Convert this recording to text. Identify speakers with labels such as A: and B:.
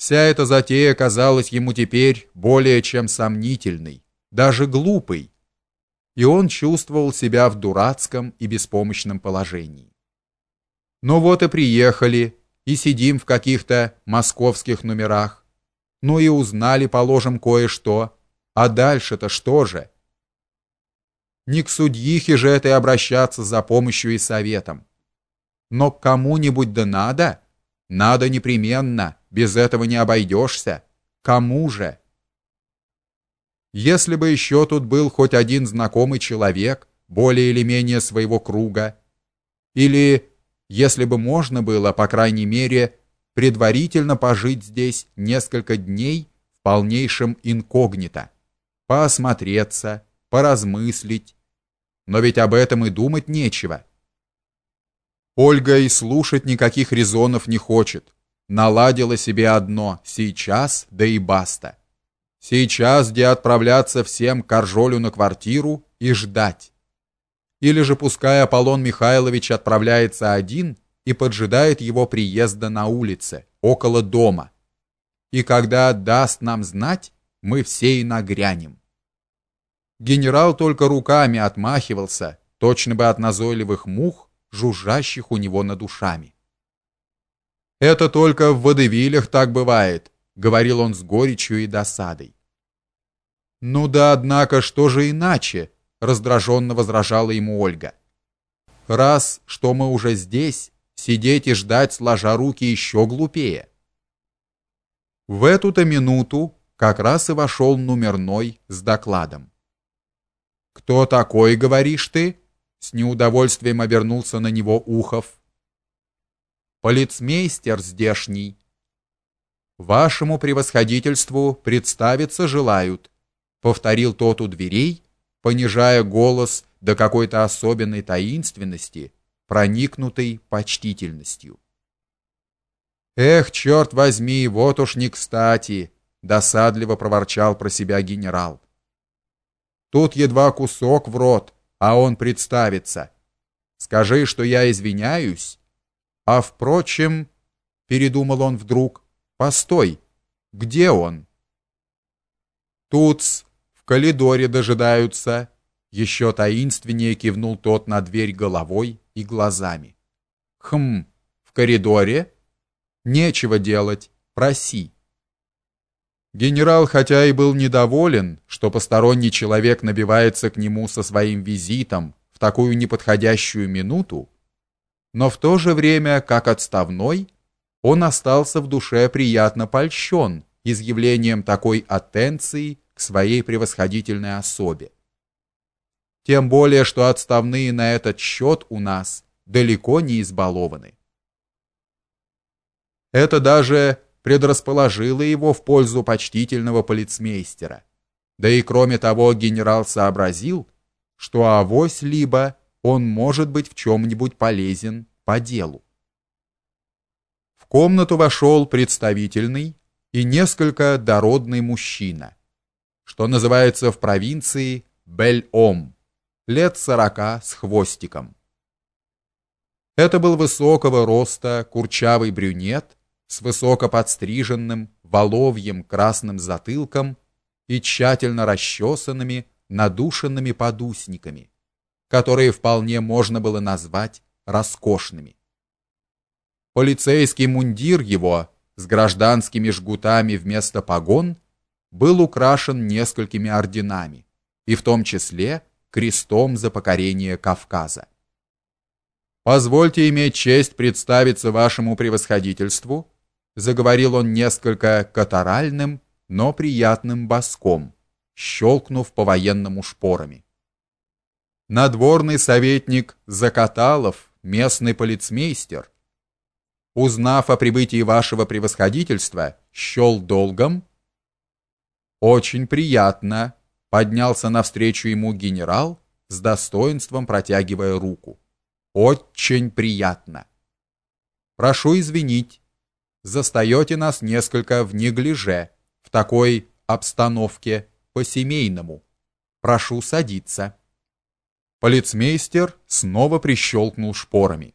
A: Вся эта затея казалась ему теперь более чем сомнительной, даже глупой, и он чувствовал себя в дурацком и беспомощном положении. Ну вот и приехали, и сидим в каких-то московских номерах. Ну и узнали, положим, кое-что. А дальше-то что же? Не к судьихе же это и обращаться за помощью и советом. Но к кому-нибудь да надо, надо непременно, без этого не обойдешься. Кому же? Если бы еще тут был хоть один знакомый человек, более или менее своего круга, или если бы можно было, по крайней мере, предварительно пожить здесь несколько дней в полнейшем инкогнито, поосмотреться, поразмыслить. Но ведь об этом и думать нечего. Ольга и слушать никаких резонов не хочет. Наладила себе одно сейчас, да и баста. Сейчас где отправляться всем к Аржолю на квартиру и ждать или же пускай Аполлон Михайлович отправляется один и поджидает его приезда на улице, около дома. И когда даст нам знать, мы все и нагрянем. Генерал только руками отмахивался, точно бы от назойливых мух, жужжащих у него над душами. Это только в водевилях так бывает, говорил он с горечью и досадой. Ну да, однако, что же иначе? раздраженно возражала ему Ольга. Раз, что мы уже здесь, сидеть и ждать сложа руки еще глупее. В эту-то минуту как раз и вошел номерной с докладом. Кто такой, говоришь ты? С неудовольствием обернулся на него Ухов. Полицмейстер здешний. Вашему превосходительству представиться желают, повторил тот у дверей понижая голос до какой-то особенной таинственности, проникнутой почтительностью. Эх, черт возьми, вот уж не кстати, досадливо проворчал про себя генерал. Тут едва кусок в рот, а он представится. Скажи, что я извиняюсь. А впрочем, передумал он вдруг. Постой. Где он? Тут коридоре дожидаются. Еще таинственнее кивнул тот на дверь головой и глазами. Хм, в коридоре? Нечего делать, проси. Генерал, хотя и был недоволен, что посторонний человек набивается к нему со своим визитом в такую неподходящую минуту, но в то же время, как отставной, он остался в душе приятно польщен изъявлением такой аттенции своей превосходительной особе. Тем более, что отставные на этот счет у нас далеко не избалованы. Это даже предрасположило его в пользу почтительного полицмейстера. Да и кроме того, генерал сообразил, что авось либо он может быть в чем нибудь полезен по делу. В комнату вошел представительный и несколько дородный мужчина что называется в провинции Бель-Ом, лет сорока с хвостиком. Это был высокого роста курчавый брюнет с высоко подстриженным воловьим красным затылком и тщательно расчесанными, надушенными подусниками, которые вполне можно было назвать роскошными. Полицейский мундир его с гражданскими жгутами вместо погон – был украшен несколькими орденами, и в том числе крестом за покорение Кавказа. Позвольте иметь честь представиться вашему превосходительству, заговорил он несколько катаральным, но приятным баском, щелкнув по-военному шпорами. Надворный советник Закаталов, местный полицмейстер, узнав о прибытии вашего превосходительства, счел долгом очень приятно, поднялся навстречу ему генерал, с достоинством протягивая руку. Очень приятно. Прошу извинить. Застаете нас несколько в неглиже, в такой обстановке по-семейному. Прошу садиться. Полицмейстер снова прищелкнул шпорами.